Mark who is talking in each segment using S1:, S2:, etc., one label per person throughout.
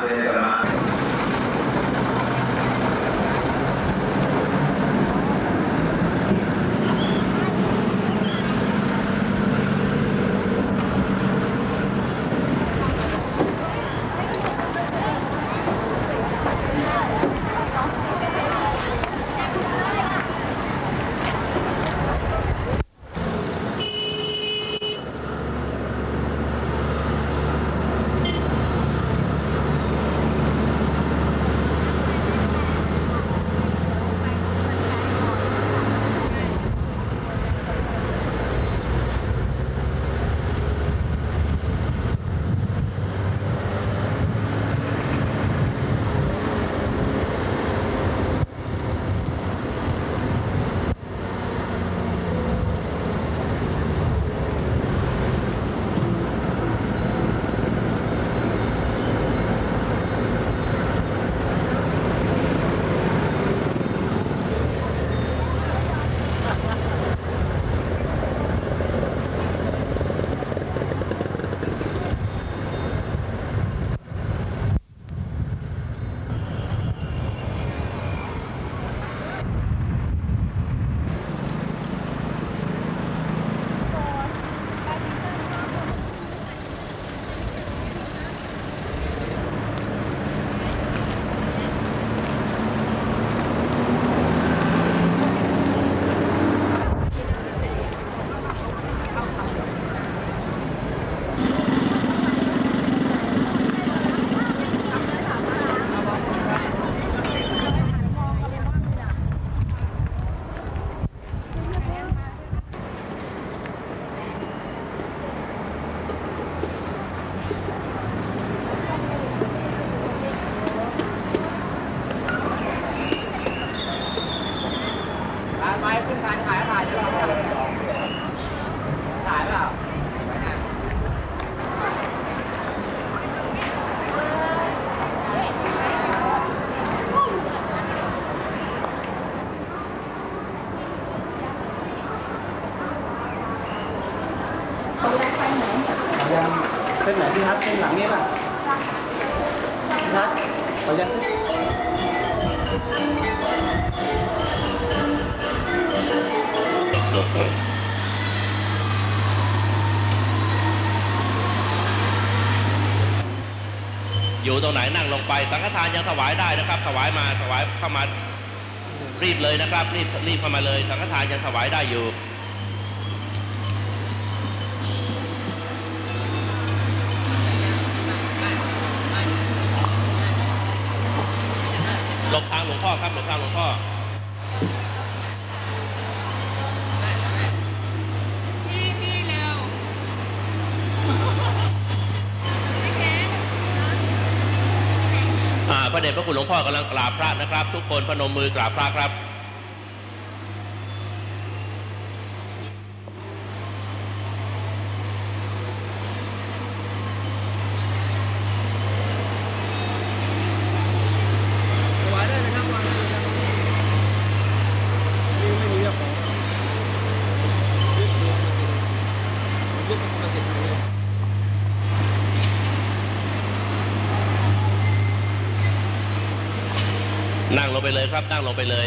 S1: คือคื
S2: ยั
S3: งเส้นไหนพี่ครับเส้นหลังนี้ป่ะพี่ครับขอยัง
S4: อยู่ตรงไหนนั่งลงไป สังฆทานยังถวายได้นะครับ ถวายมาถวายเข้ามารีบเลยนะครับรีบรีบเข้ามาเลย สังฆทานยังถวายได้อยู่ หลบทางหลวงพ่อครับหลบทางหลวงพ่อ อ่าพระเดชพระ คุณหลวงพ่อกำลังกราบพระนะครับ ทุกคนพนมมือกราบพระครับ
S3: ถวายได้นะครับวางเลยครับนี่ไม่มีเจ้าของยึดตัวมาสิยึดมาสิทางเลย
S4: นั่งลงไปเลยครับ นั่งลงไปเลย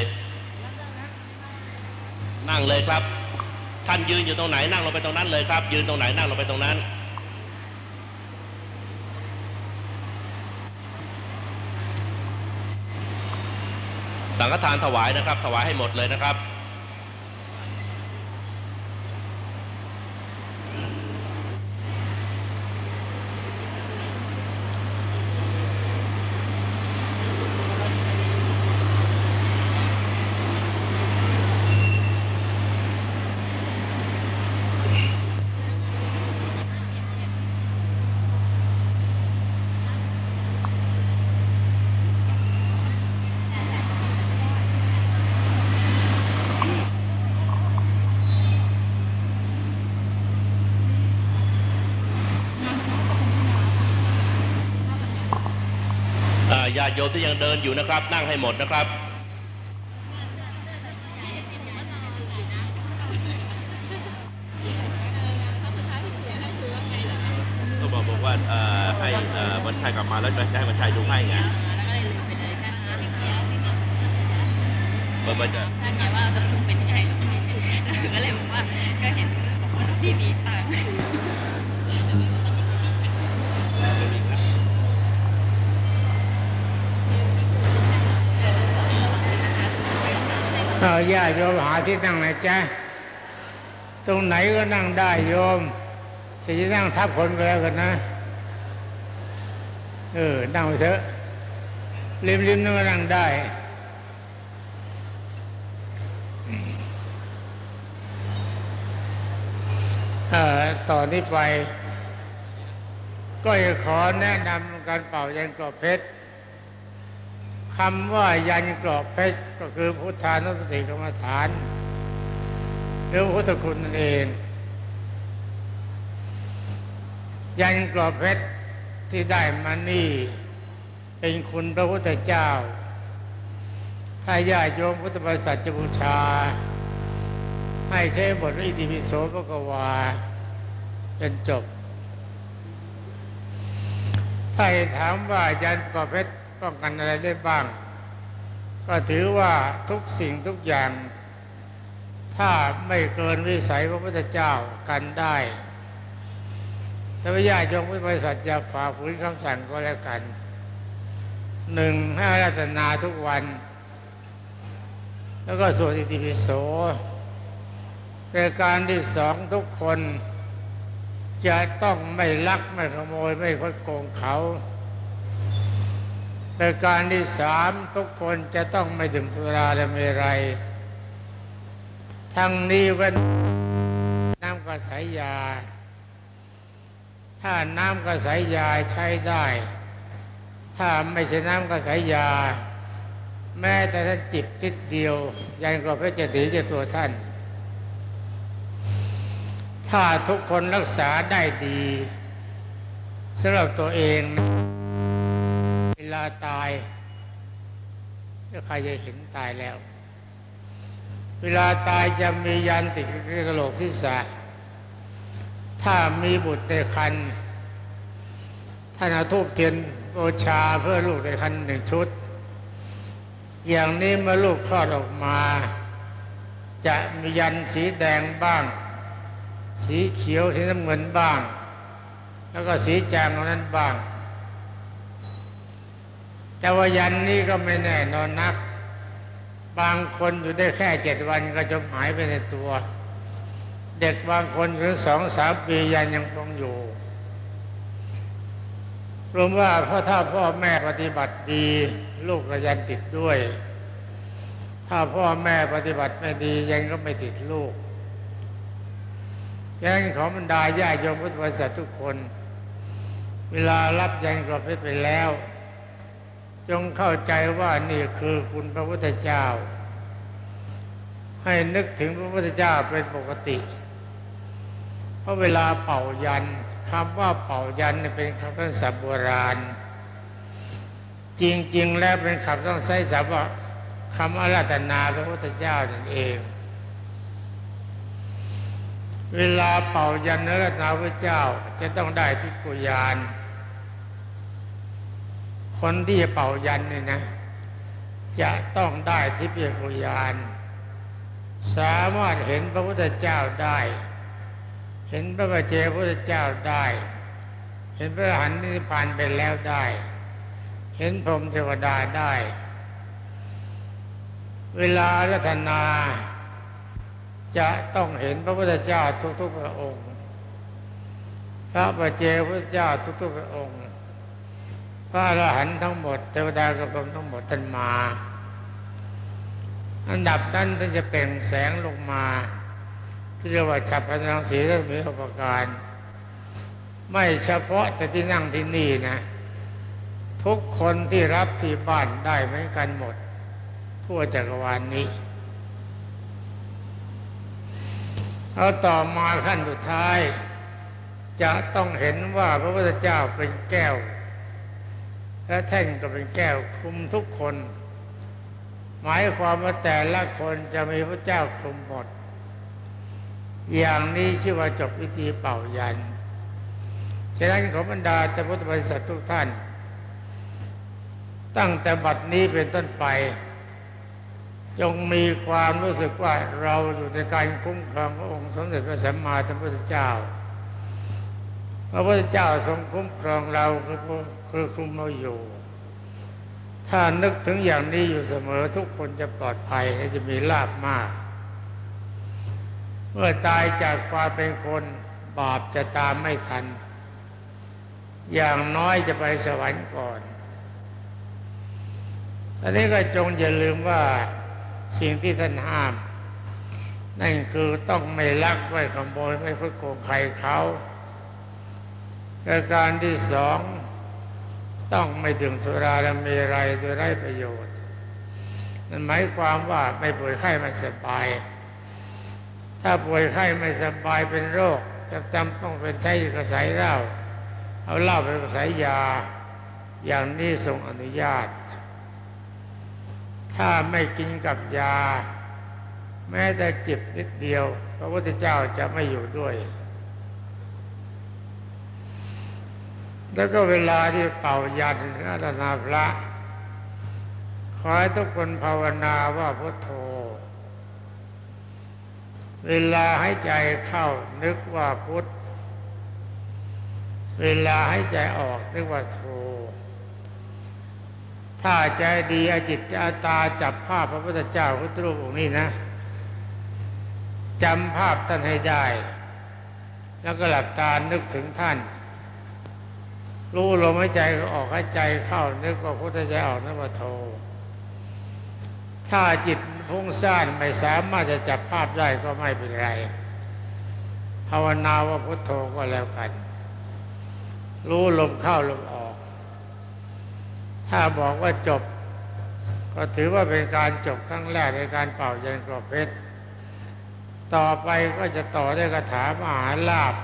S4: นั่งเลยครับ ท่านยืนอยู่ตรงไหนนั่งลงไปตรงนั้นเลยครับ ยืนตรงไหนนั่งลงไปตรงนั้น สังฆทานถวายนะครับ ถวายให้หมดเลยนะครับ ติโยมที่ยังเดินอยู่นะครับ นั่งให้หมดนะครับ ก็บอกบอกว่าเอ่อให้ เอ่อวันชัยกลับมาแล้วจะให้วันชัยดูให้ไง
S5: แล้วก็เลยลืมไปเลยแค่นั้นเอง
S4: เมื่อมันจะ
S5: ท่านไงว่าตกลงเป็นยังไงลูกพี่ก็เลยบอกว่าก็เห็นบอกว่าลูกพี่มีตังค์
S6: เอาญาติโยมหาที่นั่งนะจ๊ะ ตรงไหนก็นั่งได้โยม แต่จะนั่งทับคนก็แล้วกันนะ เออ นั่งไปเถอะ ริมริมนั่งก็นั่งได้เออต่อนนี้ไป ก็จะขอแนะนำการเป่ายันกรอบเพชร คำว่ายันกรอบเพชรก็คือพุทธานุสติกรรมฐาน หรือพุทธคุณนั่นเอง ยันกรอบเพชรที่ได้มานี่ เป็นคุณพระพุทธเจ้า ถ้าญาติโยมพุทธบริษัทจะบูชา ให้ใช้บทอิติปิโสพระกวาจนจบ ถ้าถามว่ายันกรอบเพชร ป้องกันอะไรได้บ้าง ก็ถือว่าทุกสิ่งทุกอย่าง ถ้าไม่เกินวิสัยพระพุทธเจ้ากันได้ถ้าพระญาติโยมพุทธบริษัทจะฝ่าฝืนคำสั่งก็แล้วกันหนึ่งให้รัตนาทุกวัน แล้วก็สวดอิติปิโสเป็นการที่สองทุกคน จะต้องไม่ลักไม่ขโมยไม่คดโกงเขา ประการที่สามทุกคนจะต้องไม่ดื่มสุราและเมรัย ทั้งนี้ว้นน้ำกระสายยา ถ้าน้ำกระสายยาใช้ได้ ถ้าไม่ใช่น้ำกระสายยา แม้แต่ท่านจิบติดเดียว ยังก็เพชรจะถือจะตัวท่าน ถ้าทุกคนรักษาได้ดีสำหรับตัวเองเว ลาตายถ้าใครจะเห็นตายแล้ว เวลาตายจะมียันติดกระโหลกศีรษะ ถ้ามีบุตรในคันท่านเอาทูบเทียนบูชาเพื่อลูกในคันหนึ่งชุด อย่างนี้เมื่อลูกคลอดออกมา จะมียันสีแดงบ้าง สีเขียวสีน้ำเงินบ้าง แล้วก็สีจางเท่านั้นบ้าง แต่ว่ายันนี้ก็ไม่แน่นอนนัก บางคนอยู่ได้แค่เจ็ดวันก็จมหายไปในตัว เด็กบางคนถึงสองสามปียันยังคงอยู่รวมว่าเพราะถ้าพ่อแม่ปฏิบัติดี ลูกก็ยันติดด้วย ถ้าพ่อแม่ปฏิบัติไม่ดียันก็ไม่ติดลูกยันของบรรดาญาโยมพุทธบริษัททุกคน เวลารับยันกรอบเพชรไปแล้ว จงเข้าใจว่านี่คือคุณพระพุทธเจ้า ให้นึกถึงพระพุทธเจ้าเป็นปกติเพราะเวลาเป่ายันคำว่าเป่ายันเป็นคำต้องศัพท์โบราณ จริง ๆ แล้วเป็นคำต้องใช้ศัพท์ว่าคำอาราธนาพระพุทธเจ้านั่นเอง เวลาเป่ายันอาราธนาพระเจ้าจะต้องได้ทิฏกุยาน คนที่จะเป่ายันเนี่ยนะ จะต้องได้ทิพยกุยาน สามารถเห็นพระพุทธเจ้าได้ เห็นพระบัจเจพระพุทธเจ้าได้ เห็นพระอรหันต์นิพพานไปแล้วได้ เห็นพรหมเทวดาได้ เวลารัตนาจะต้องเห็นพระพุทธเจ้าทุกๆพระองค์ พระบัจเจพระพุทธเจ้าทุกๆพระองค์ พระอรหันต์ทั้งหมดเทวดากระพรมทั้งหมดท่านมา อันดับนั้นท่านจะเปล่งแสงลงมาที่เรียกว่าฉับพลังสีท่านมีอุปการ ไม่เฉพาะแต่ที่นั่งที่นี่นะ ทุกคนที่รับที่บ้านได้เหมือนกันหมด ทั่วจักรวาลนนี้เอาต่อมาขั้นสุดท้าย จะต้องเห็นว่าพระพุทธเจ้าเป็นแก้ว และแท่งก็เป็นแก้วคลุมทุกคน หมายความว่าแต่ละคนจะมีพระเจ้าคลุมหมด อย่างนี้ชื่อว่าจบพิธีเป่ายันฉะนั้นขอบรรดาแต่พุทธบริษัททุกท่าน ตั้งแต่บัดนี้เป็นต้นไปจงมีความรู้สึกว่าเราอยู่ในการคุ้มครองพระองค์สมเด็จพระสัมมาสัมพุทธเจ้า พระพุทธเจ้าทรงคุ้มครองเราคือคือคุมเราอยู่ ถ้านึกถึงอย่างนี้อยู่เสมอทุกคนจะปลอดภัยและจะมีลาบมาก เมื่อตายจากความเป็นคนบาปจะตามไม่ทัน อย่างน้อยจะไปสวรรค์ก่อนตอนนี้ก็จงอย่าลืมว่าสิ่งที่ท่านห้าม นั่นคือต้องไม่ลักไม่ขโมยไม่คดโกงใครเขา ประการที่สองต้องไม่ดื่มสุราและมีอะไรโดยไร้ประโยชน์นั่นหมายความว่าไม่ป่วยไข้ไม่สบาย ถ้าป่วยไข้ไม่สบายเป็นโรคจะจำต้องเป็นใช้กระสายเหล้าเอาเหล้าไปกระสายยา อย่างนี้ทรงอนุญาต ถ้าไม่กินกับยา แม้แต่จิบนิดเดียว พระพุทธเจ้าจะไม่อยู่ด้วย แล้วก็เวลาที่เป่ายันอารานาพระขอให้ทุกคนภาวนาว่าพุทโธ เวลาให้ใจเข้านึกว่าพุทธเวลาให้ใจออกนึกว่าโธ ถ้าใจดีอาจิตอาตาจับภาพพระพุทธเจ้าพุทธรูปองค์นี้นะจำภาพท่านให้ได้ แล้วก็หลับตานึกถึงท่าน รู้ลมหายใจออกหายใจเข้านึกว่าพุทธใจออกนึกว่าโท ถ้าจิตฟุ้งซ่านไม่สามารถจะจับภาพได้ก็ไม่เป็นไร ภาวนาว่าพุทโธก็แล้วกัน รู้ลมเข้าลมออก ถ้าบอกว่าจบ ก็ถือว่าเป็นการจบครั้งแรกในการเป่ายันกรอบเพชรต่อไปก็จะต่อด้วยคาถามหาลาภ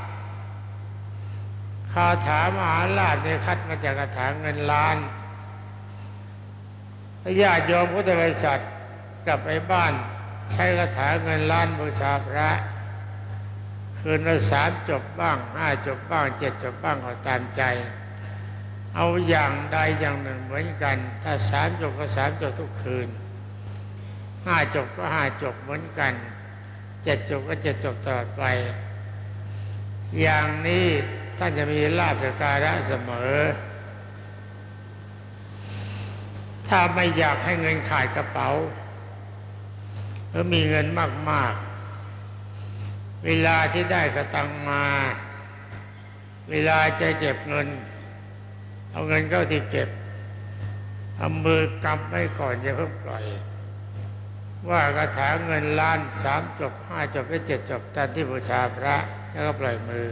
S6: คาถามหาลาภเนี่ยคัดมาจากคาถาเงินล้านญาติโยมพุทธบริษัทกลับไปบ้าน ใช้คาถาเงินล้านบูชาพระ คืนละสามจบบ้างห้าจบบ้างเจ็ดจบบ้างก็ตามใจ เอาอย่างใดอย่างหนึ่งเหมือนกัน ถ้าสามจบก็สามจบทุกคืนห้าจบก็ห้าจบเหมือนกันเจ็ดจบก็เจ็ดจบตลอดไป อย่างนี้ ท่านจะมีลาภสการะเสมอ ถ้าไม่อยากให้เงินขาดกระเป๋าหรือมีเงินมาก ๆ เวลาที่ได้สตังมา เวลาจะเก็บเงิน เอาเงินเข้าที่เก็บเอามือกำไว้ก่อนอย่าเพิ่งปล่อย ว่าคาถาเงินล้านสามจบห้าจบและเจ็ดจบตามที่บูชาพระแล้วก็ปล่อยมือ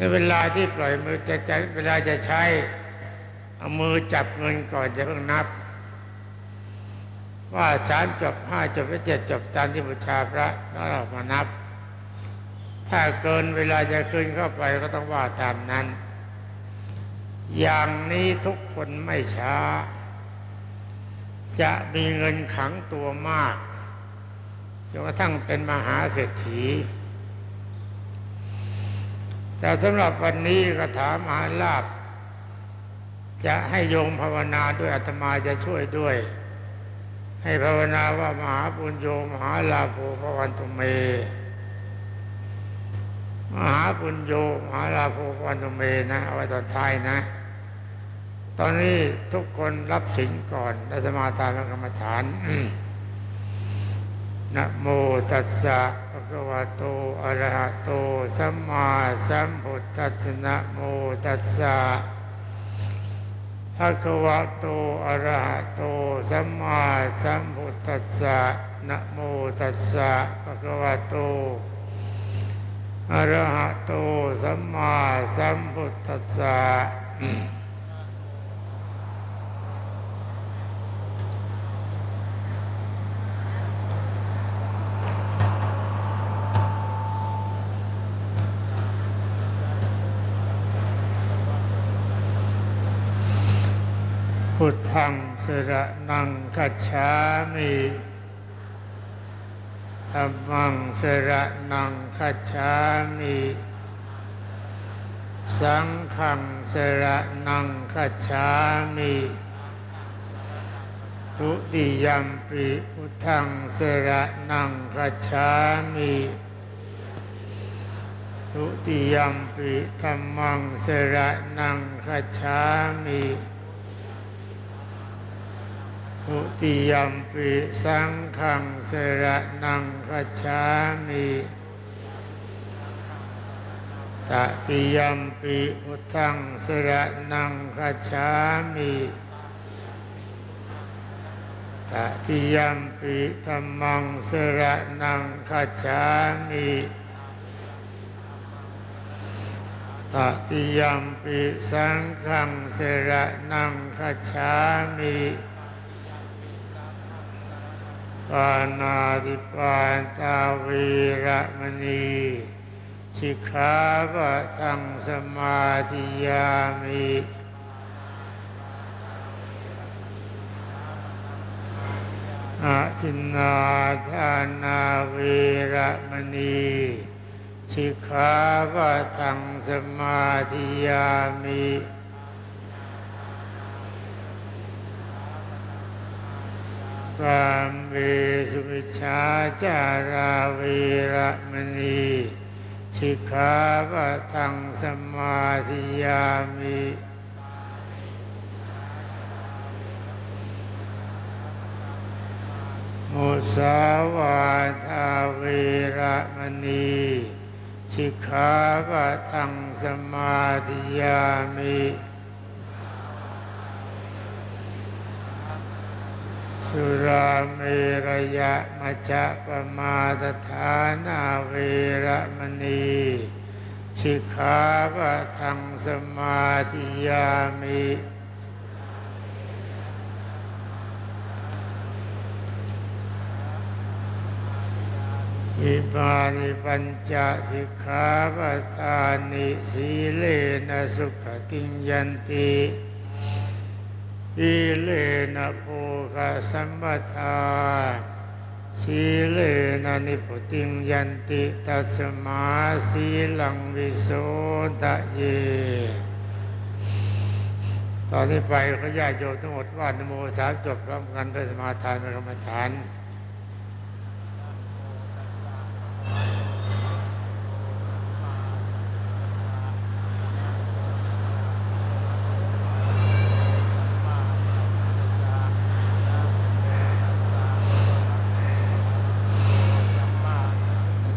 S6: ในเวลาที่ปล่อยมือจะจะเวลาจะใช้เอามือจับเงินก่อนจะเพิ่งนับ ว่าสามจบห้าจบและเจ็ดจบตามที่บูชาพระแล้วเรามานับ ถ้าเกินเวลาจะคืนเข้าไปก็ต้องว่าตามนั้น อย่างนี้ทุกคนไม่ช้า จะมีเงินขังตัวมากจนกระทั่งเป็นมหาเศรษฐี แต่สำหรับวันนี้คาถามหาลาภจะให้โยมภาวนาด้วยอาตมาจะช่วยด้วย ให้ภาวนาว่ามหาปุญโยมหาลาโภพระวันตุเม มหาปุญโยมหาลาโภพระวันตุเมนะเอาไว้ตอนท้ายนะ ตอนนี้ทุกคนรับสินก่อนและสมาทานกรรมฐานนะโมตัสสะ คะวะโตอะระหะโตสัมมาสัมพุทธัสสะนะโมตัสสะภะคะวะโตอะระหะโตสัมมาสัมพุทธัสสะนะโมตัสสะภะคะวะโตอะระหะโตสัมมาสัมพุทธัสสะ พุทธังสระนังคัจฉามิธรรมังสระนังคัจฉามิ สังฆังสระนังคัจฉามิทุติยมปิพุทธังสระนังคัจฉามิทุติยมปิธรรมังสระนังคัจฉามิ ทุติยมปิสังฆังสระนังคัจามิตติยมปิพุทธังสระนังคัจามิตติยมปิธรรมังสระนังคัจามิตติยมปิสังฆังสระนังคัจามิ ปานาติปานตาวีระมณีสิกขาปะทังสมาธิยามิอาทินนาทานาเวระมณีสิกขาปะทังสมาธิยามิ กามเวสุวิชาจาราเวระมณีสิกขาปะทังสมาธิยามิมุสาวาทาเวระมณีสิกขาปะทังสมาธิยามิ สุราเมรยะมัจจปมาทฐานาเวระมณีสิกขาปะทังสมาธิยามิอิมานิปัญจสิกขาปทานิสีเลนะสุขติยันติ สีเลนะโภคสัมปทาสีเลนะนิพุติงยันติตัสมาสีลังวิโสตะเย ตอนนี้ไปเขาญาติโยมทั้งหมดว่านโมสามจบพร้อมกันไปสมาทานไปกรรมฐาน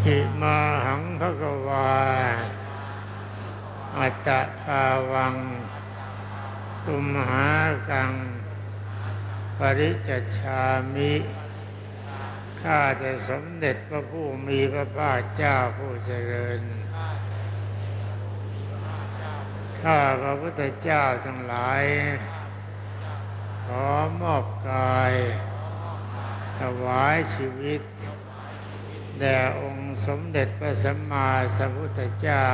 S6: หิมาหังพระกวา อัตภาวัง ตุมหากัง ปริจจชามิ ข้าแต่สมเด็จพระผู้มีพระภาคเจ้าผู้เจริญ ข้าพระพุทธเจ้าทั้งหลาย ขอมอบกาย ถวายชีวิตแด่อง ค์สมเด็จพระสัมมาสัมพุทธเจ้า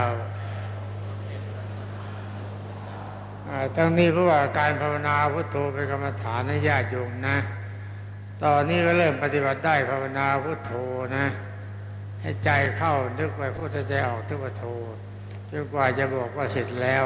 S6: ทั้งนี้เพราะว่าการภาวนาพุทโธเป็นกรรมฐานนญาติโยมนะ ตอนนี้ก็เริ่มปฏิบัติได้ภาวนาพุทโธนะ ให้ใจเข้านึกไปพุทธใจออกทุกพุทโธจนกว่าจะบอกว่าเสร็จแล้ว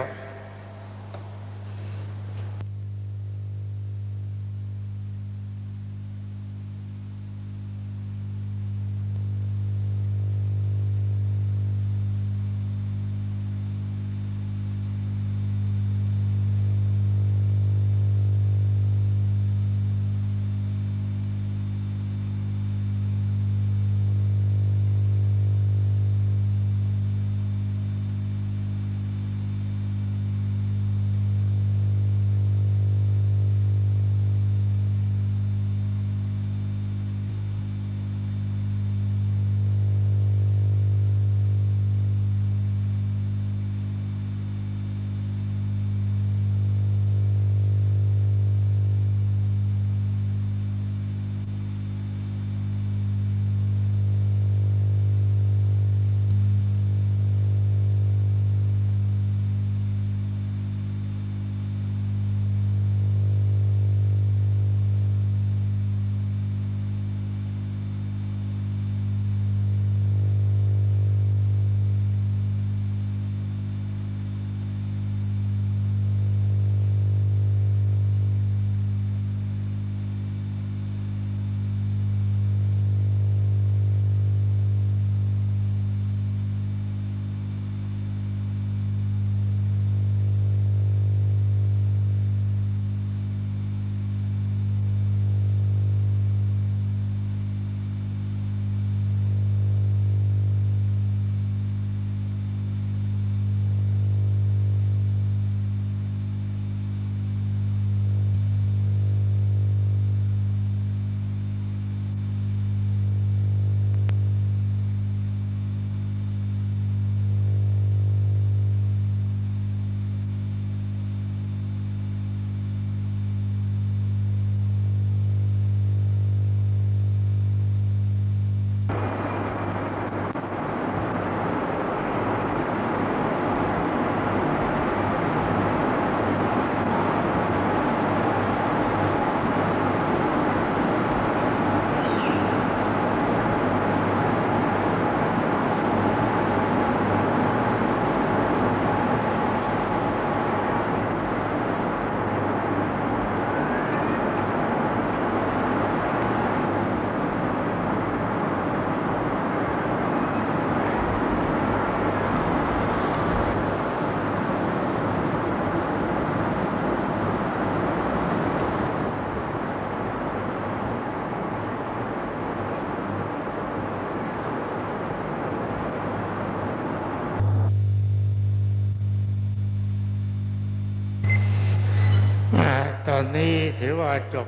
S6: ตอนนี้ถือว่าจบ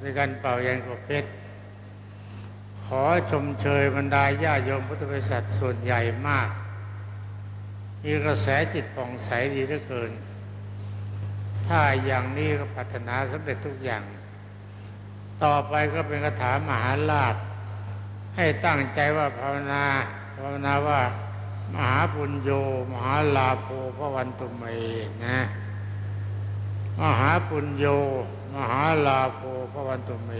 S6: ในการเป่ายันกบเพชร ขอชมเชยบรรดาญาโยมพุทธบริษัทส่วนใหญ่มาก มีกระแสจิตผ่องใสดีเหลือเกิน ถ้าอย่างนี้ก็ปรารถนาสำเร็จทุกอย่าง ต่อไปก็เป็นคาถามหาลาภให้ตั้งใจว่าภาวนา ภาวนาว่ามหาปุญโย มหาลาโภพระวันตุเมนะ มหาปุญโย มหาลาโภพระวันตุเม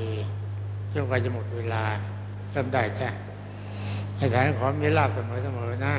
S6: จนกว่าจะหมดเวลาเริ่มได้ใช่ไห้ฐานขอมีลาภเสมอๆนะ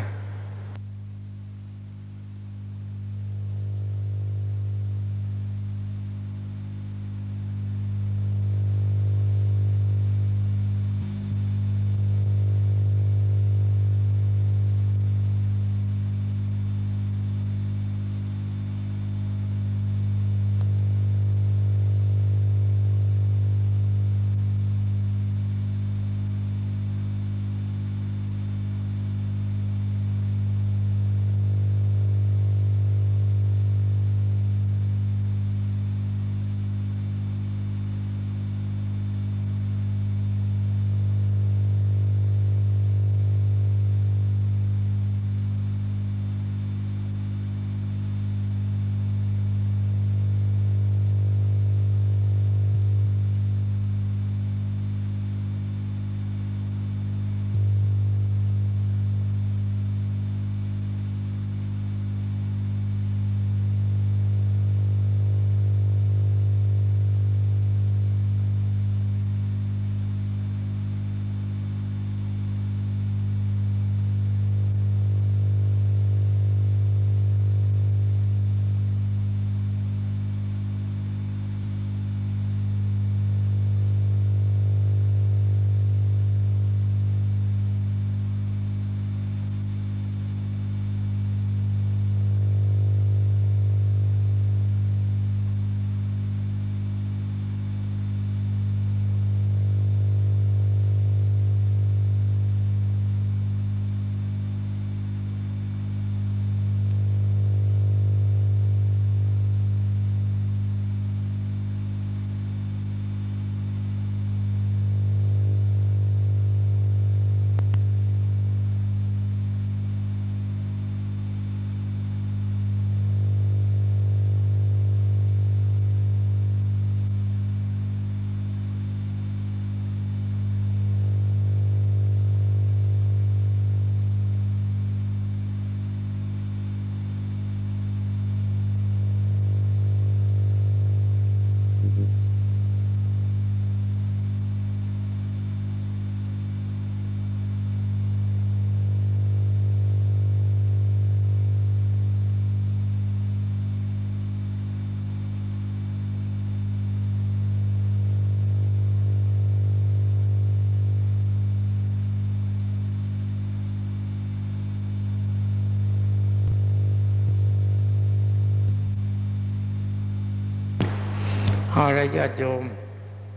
S6: เอาละญาติโยม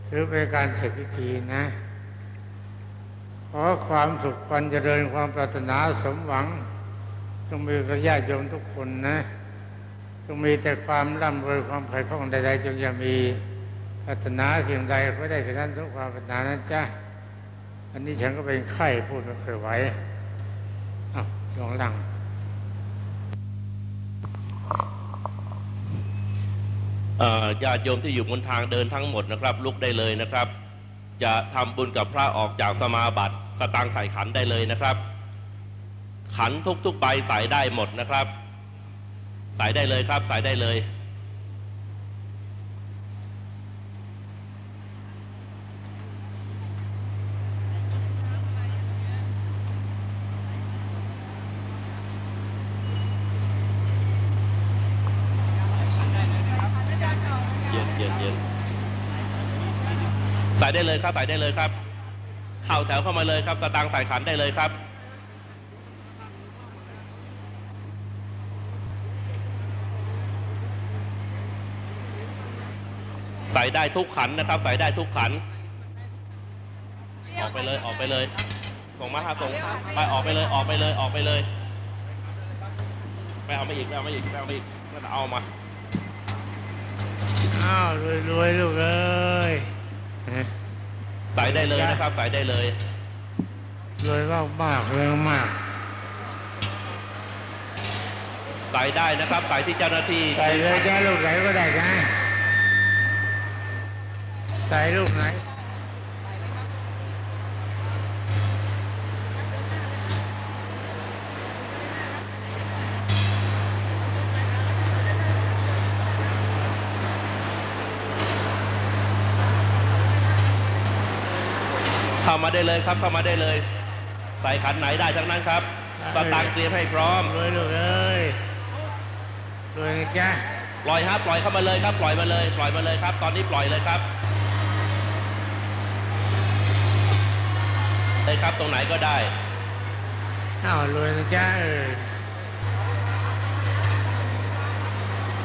S6: ถือเป็นการเสร็จพิธีนะ ขอความสุขความเจริญความปรารถนาสมหวังจงมีกับญาติโยมทุกคนนะจงมีแต่ความร่ำรวยความไผ่ของใดๆจงอย่ามีปรารถนาสิ่งใดก็ได้สิ่นั้นทุกความปรารถนานั้นจ้ะอันนี้ฉันก็เป็นไข้พูดไม่เคยไหวอ้าวลองลัง
S4: ญาติโยมที่อยู่บนทางเดินทั้งหมดนะครับ ลุกได้เลยนะครับ จะทำบุญกับพระออกจากสมาบัติสตางใส่ขันได้เลยนะครับ ขันทุกๆใบใส่ได้หมดนะครับ ใส่ได้เลยครับ ใส่ได้เลย เย็นเย็นเย็นใส่ได้ เลยครับใส่ได้เลยครับ เข้าแถวเข้ามาเลยครับสตางค์ใส่ขันได้เลยครับ ใส่ได้ทุกขันนะครับ ใส่ได้ทุกขัน ออกไปเลยออกไปเลย ส่งมาครับส่งไปออกไปเลยออกไปเลยออกไปเลยไปเอามาอีกไปเอามาอีกไปเอามาอีกก็เอามา
S6: อ้าวรวยรวยๆลูกเอ้ย ฮะ
S4: ใส่ได้เลยนะครับใส่ได้เลย
S6: รวยมากมากๆรวยมาก
S4: ใส่ได้นะครับใส่ที่เจ้าหน้าที่
S6: ใส่เลยจ้าลูกไหนก็ได้นะใส่ลูกไหนา
S4: มาได้เลยครับ เข้ามาได้เลย ใส่ขันไหนได้ทั้งนั้นครับสตางค์เตรียมให้พร้อม
S6: รวยลูกเอ้ยรวยนะจ้า
S4: ปล่อยครับปล่อยเข้ามาเลยครับ ปล่อยมาเลย ปล่อยมาเลยครับ ตอนนี้ปล่อยเลยครับเลยครับตรงไหนก็ได้
S6: อ้าวรวยนะจ้าเออ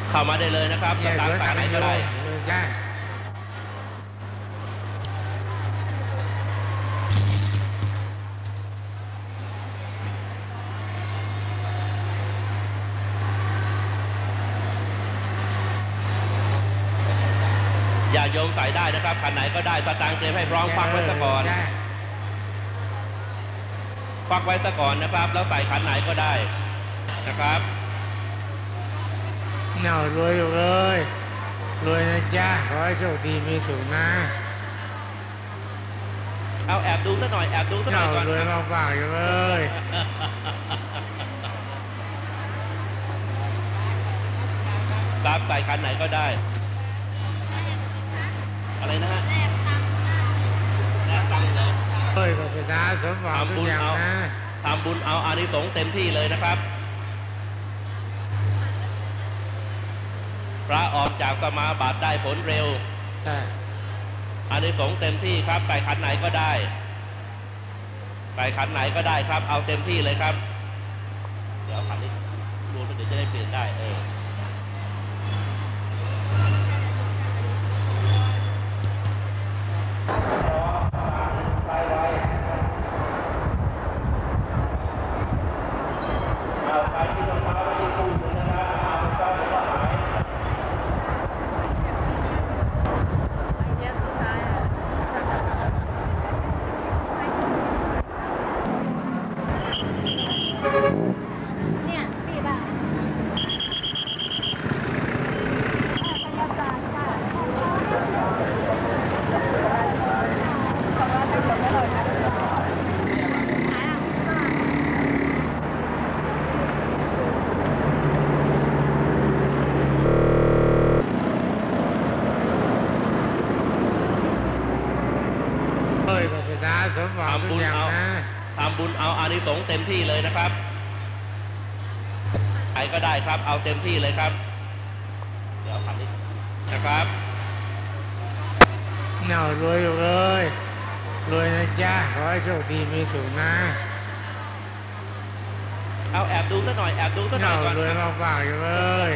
S4: เข้ามาได้เลยนะครับส
S6: เนี่ย
S4: ตาง
S6: รวย
S4: ค์ใส่
S6: ตัง
S4: ไหน
S6: ค์
S4: ก็ได้
S6: รวยจ้า
S4: โยมใส่ได้นะครับขันไหนก็ได้สตางค์เตรียมให้พร้อมควักไว้ซะก่อน
S6: จ้า
S4: ควักไว้ซะก่อนนะครับ แล้วใส่ขันไหนก็ได้นะครับ
S6: เน่ารวยลูกเอ้ยรวยนะจ้าขอให้โชคดีมีสุขนะ
S4: เอาแอบดูซะหน่อยแอบดูซะหน่
S6: เน่า
S4: อยก่อน
S6: รวยมากมากๆอยู่เอ้ย
S4: ครับใส่ขันไหนก็ได้ อะไรนะฮะแลกตังค์เลย
S6: เฮ้ยปรารถนาสมหวัง
S4: ทำ
S6: ทุ
S4: บุ
S6: ก
S4: ญ
S6: อย่าง
S4: เอา
S6: นะ
S4: ทำบุญเอาอานิสงส์เต็มที่เลยนะครับ พระออกจากสมาบัติได้ผลเร็ว
S6: จ้า
S4: อานิสงส์เต็มที่ครับใส่ขันไหนก็ได้ใส่ขันไหนก็ได้ครับ เอาเต็มที่เลยครับ เดี๋ยวเอาขันนี้ดูแล้วเดี๋ยวจะได้เปลี่ยนได้เออ
S5: เนี่ยปีบอะบรรยากาศค่ะ
S6: เฮ้ยปรารถนาสมหวัง
S4: ทำ
S6: ทุ
S4: บุ
S6: ก
S4: ญ
S6: อย่าง
S4: เอา
S6: นะ
S4: ทำบุญเอาอานิสงส์ เต็มที่เลยนะครับใครก็ได้ครับ เอาเต็มที่เลยครับ เดี๋ยวเอาขันนี้นะครับ
S6: เน่ารวยลูกเอ้ยรวยนะจ้าขอให้โชคดีมีสุขนะ
S4: เอาแอบดูซะหน่อยแอบดูซะหน่
S6: เน่า
S4: อยก่อน
S6: รวยมากมากๆอยู่เอ้ย